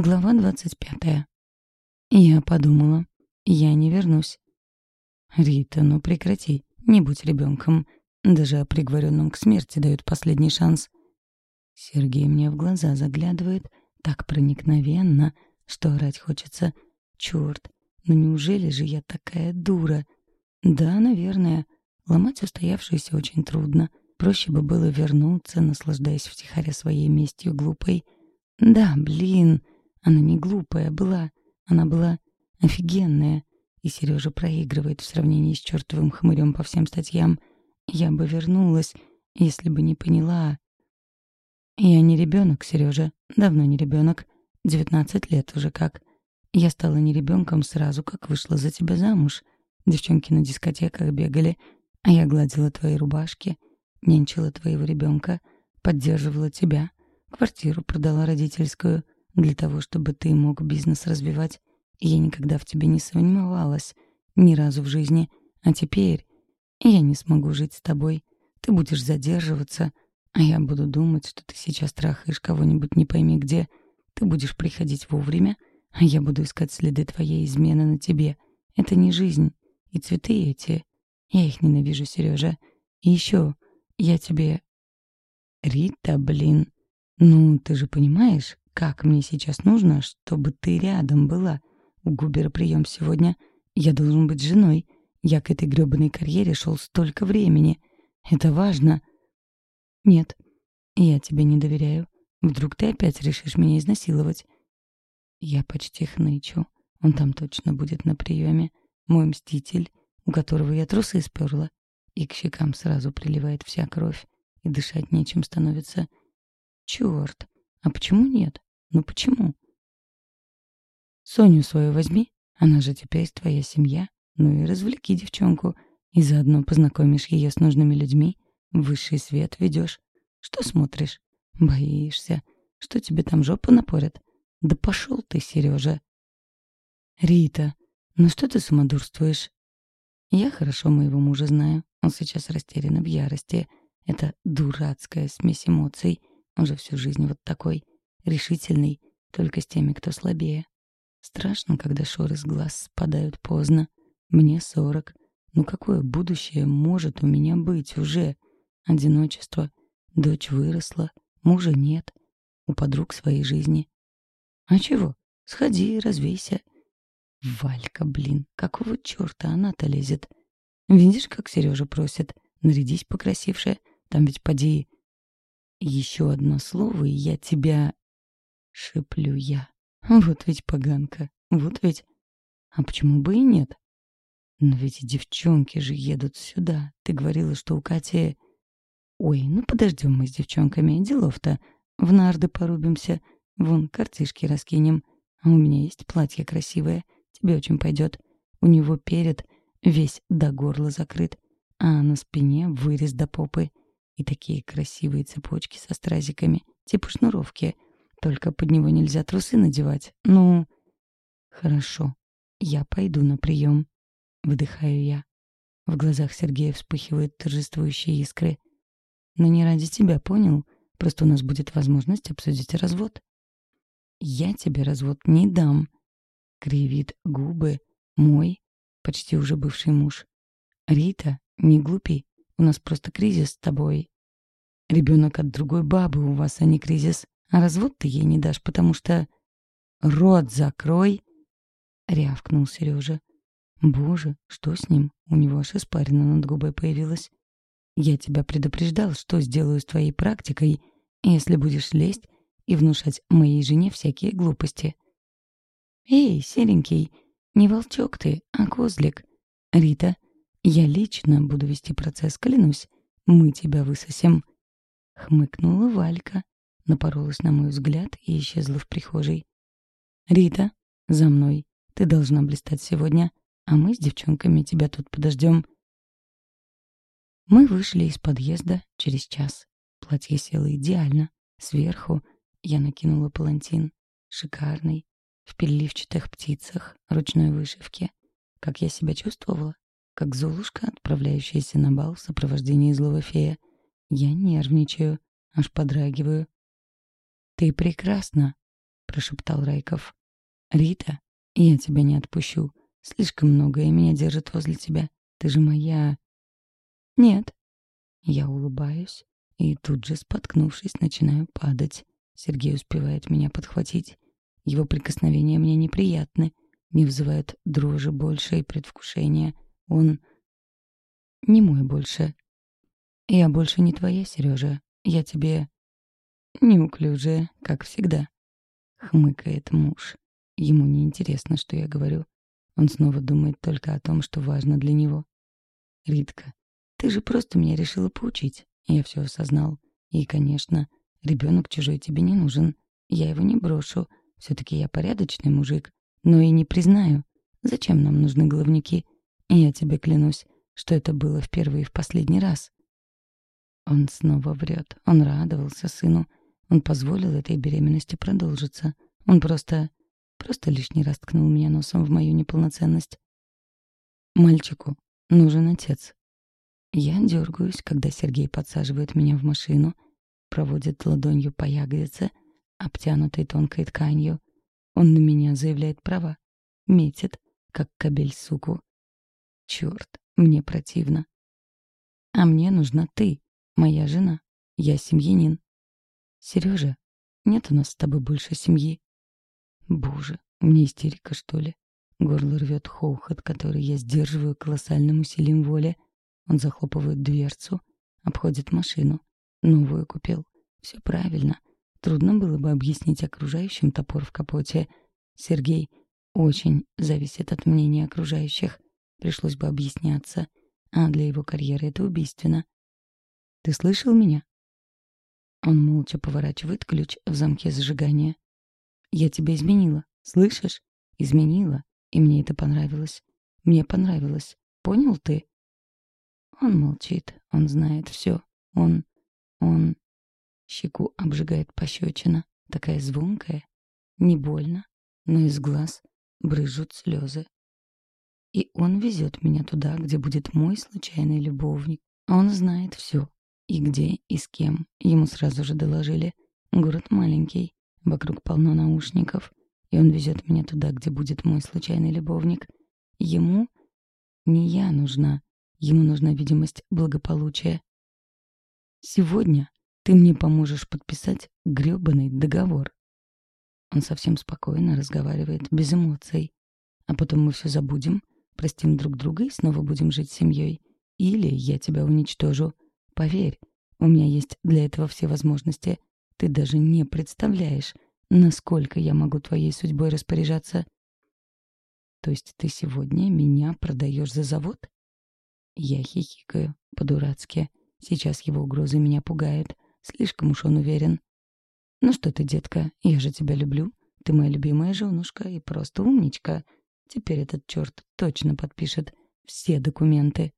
Глава 25. Я подумала, я не вернусь. Рита, ну прекрати, не будь ребенком. Даже приговоренным к смерти дают последний шанс. Сергей мне в глаза заглядывает так проникновенно, что орать хочется. Черт, ну неужели же я такая дура? Да, наверное. Ломать устоявшееся очень трудно. Проще бы было вернуться, наслаждаясь втихаря своей местью глупой. Да, блин, она не глупая была, она была офигенная. И Сережа проигрывает в сравнении с чертовым хмырем по всем статьям. Я бы вернулась, если бы не поняла. Я не ребенок, Сережа, давно не ребенок. 19 лет уже как. Я стала не ребенком сразу, как вышла за тебя замуж. Девчонки на дискотеках бегали, а я гладила твои рубашки, нянчила твоего ребенка, поддерживала тебя, квартиру продала родительскую — для того, чтобы ты мог бизнес развивать, я никогда в тебе не сомневалась. Ни разу в жизни. А теперь я не смогу жить с тобой. Ты будешь задерживаться, а я буду думать, что ты сейчас трахаешь кого-нибудь не пойми где. Ты будешь приходить вовремя, а я буду искать следы твоей измены на тебе. Это не жизнь. И цветы эти. Я их ненавижу, Сережа. И еще я тебе... Рита, блин. Ну, ты же понимаешь? как мне сейчас нужно, чтобы ты рядом была. У Губера прием сегодня. Я должен быть женой. Я к этой грёбаной карьере шел столько времени. Это важно. Нет, я тебе не доверяю. Вдруг ты опять решишь меня изнасиловать. Я почти хнычу. Он там точно будет на приеме. Мой мститель, у которого я трусы сперла. И к щекам сразу приливает вся кровь. И дышать нечем становится. Черт, а почему нет? Ну почему? Соню свою возьми, она же теперь твоя семья. Ну и развлеки девчонку, и заодно познакомишь ее с нужными людьми, высший свет ведешь. Что смотришь? Боишься, что тебе там жопу напорят? Да пошел ты, Сережа. Рита, ну что ты самодурствуешь? Я хорошо моего мужа знаю. Он сейчас растерян в ярости. Это дурацкая смесь эмоций. Он же всю жизнь вот такой — решительный, только с теми, кто слабее. Страшно, когда шоры с глаз спадают поздно. Мне сорок. Ну какое будущее может у меня быть уже? Одиночество. Дочь выросла, мужа нет. У подруг своей жизни. А чего? Сходи, развейся. Валька, блин, какого черта она-то лезет? Видишь, как Сережа просит? Нарядись покрасивше, там ведь поди... Еще одно слово, и я тебя шиплю я. Вот ведь поганка, вот ведь. А почему бы и нет? Но ведь девчонки же едут сюда. Ты говорила, что у Кати... Ой, ну подождем мы с девчонками, делов-то. В нарды порубимся, вон картишки раскинем. А у меня есть платье красивое, тебе очень пойдет. У него перед весь до горла закрыт, а на спине вырез до попы. И такие красивые цепочки со стразиками, типа шнуровки — только под него нельзя трусы надевать. Ну, хорошо. Я пойду на прием. Выдыхаю я. В глазах Сергея вспыхивают торжествующие искры. Но не ради тебя, понял? Просто у нас будет возможность обсудить развод. Я тебе развод не дам. Кривит губы мой, почти уже бывший муж. Рита, не глупи. У нас просто кризис с тобой. Ребенок от другой бабы у вас, а не кризис. А развод ты ей не дашь, потому что... «Рот закрой!» — рявкнул Сережа. «Боже, что с ним? У него аж испарина над губой появилась. Я тебя предупреждал, что сделаю с твоей практикой, если будешь лезть и внушать моей жене всякие глупости». «Эй, серенький, не волчок ты, а козлик. Рита, я лично буду вести процесс, клянусь. Мы тебя высосем». Хмыкнула Валька, напоролась на мой взгляд и исчезла в прихожей. «Рита, за мной. Ты должна блистать сегодня, а мы с девчонками тебя тут подождем». Мы вышли из подъезда через час. Платье село идеально. Сверху я накинула палантин. Шикарный, в переливчатых птицах, ручной вышивке. Как я себя чувствовала? Как Золушка, отправляющаяся на бал в сопровождении злого фея. Я нервничаю, аж подрагиваю. «Ты прекрасна», — прошептал Райков. «Рита, я тебя не отпущу. Слишком многое меня держит возле тебя. Ты же моя...» «Нет». Я улыбаюсь и тут же, споткнувшись, начинаю падать. Сергей успевает меня подхватить. Его прикосновения мне неприятны, не вызывают дрожи больше и предвкушения. Он не мой больше. Я больше не твоя, Сережа. Я тебе Неуклюжая, как всегда. Хмыкает муж. Ему не интересно, что я говорю. Он снова думает только о том, что важно для него. Ритка, ты же просто меня решила поучить. Я все осознал. И, конечно, ребенок чужой тебе не нужен. Я его не брошу. Все-таки я порядочный мужик. Но и не признаю. Зачем нам нужны головники? Я тебе клянусь, что это было в первый и в последний раз. Он снова врет. Он радовался сыну. Он позволил этой беременности продолжиться. Он просто... просто лишний раз ткнул меня носом в мою неполноценность. Мальчику нужен отец. Я дергаюсь, когда Сергей подсаживает меня в машину, проводит ладонью по ягодице, обтянутой тонкой тканью. Он на меня заявляет права, метит, как кобель суку. Черт, мне противно. А мне нужна ты, моя жена. Я семьянин. Сережа, нет у нас с тобой больше семьи. Боже, мне истерика, что ли? Горло рвет хоухот, который я сдерживаю колоссальным усилием воли. Он захлопывает дверцу, обходит машину. Новую купил. Все правильно. Трудно было бы объяснить окружающим топор в капоте. Сергей очень зависит от мнения окружающих. Пришлось бы объясняться. А для его карьеры это убийственно. «Ты слышал меня?» Он молча поворачивает ключ в замке зажигания. «Я тебя изменила, слышишь? Изменила, и мне это понравилось. Мне понравилось. Понял ты?» Он молчит, он знает все. Он... он... Щеку обжигает пощечина, такая звонкая. Не больно, но из глаз брызжут слезы. И он везет меня туда, где будет мой случайный любовник. Он знает все. И где, и с кем, ему сразу же доложили. Город маленький, вокруг полно наушников, и он везет меня туда, где будет мой случайный любовник. Ему не я нужна, ему нужна видимость благополучия. Сегодня ты мне поможешь подписать грёбаный договор. Он совсем спокойно разговаривает, без эмоций. А потом мы все забудем, простим друг друга и снова будем жить семьей. Или я тебя уничтожу — Поверь, у меня есть для этого все возможности. Ты даже не представляешь, насколько я могу твоей судьбой распоряжаться. То есть ты сегодня меня продаешь за завод? Я хихикаю, по-дурацки. Сейчас его угрозы меня пугают. Слишком уж он уверен. Ну что ты, детка, я же тебя люблю. Ты моя любимая женушка и просто умничка. Теперь этот черт точно подпишет все документы.